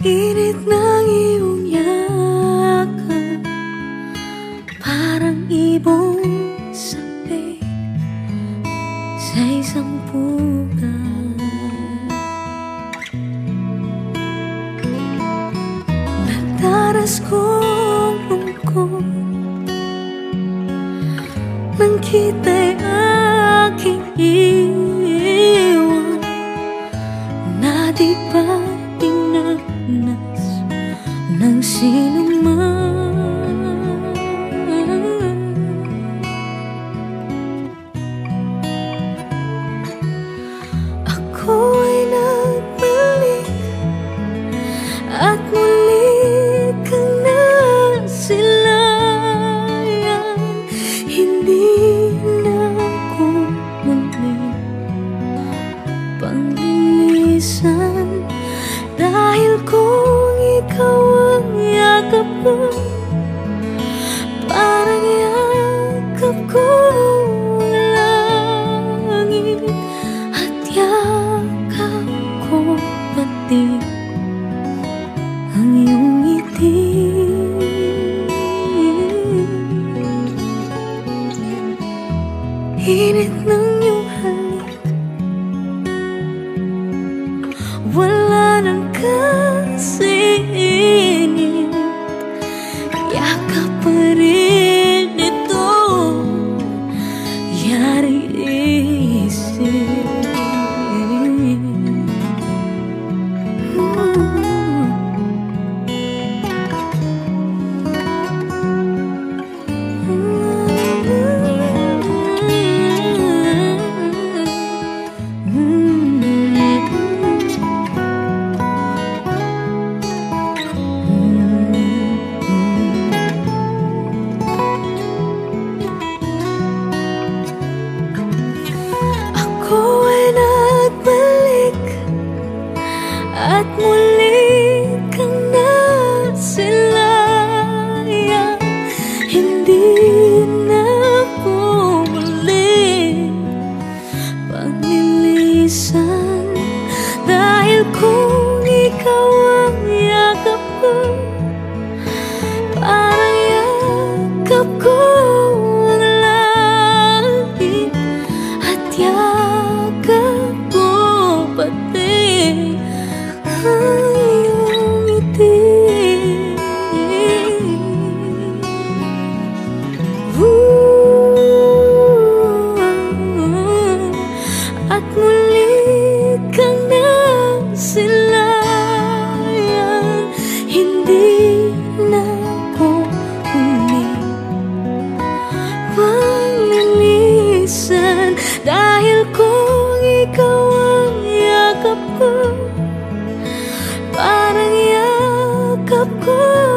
Init ng iyong yakap. Parang ibong sabi Sa isang pugan Nagdaras kong lungkot. Nang kita'y ng sino man Ako ay nagbalik At muli kang nasilayan. Hindi na ako muli. Panglilisan Dahil kung ikaw ko Parang yakap ko At yakap ko pati ang iyong ngiti. Init ng iyong halik muli Panglilisan Dahil kung ikaw ang yakap ko Parang yakap ko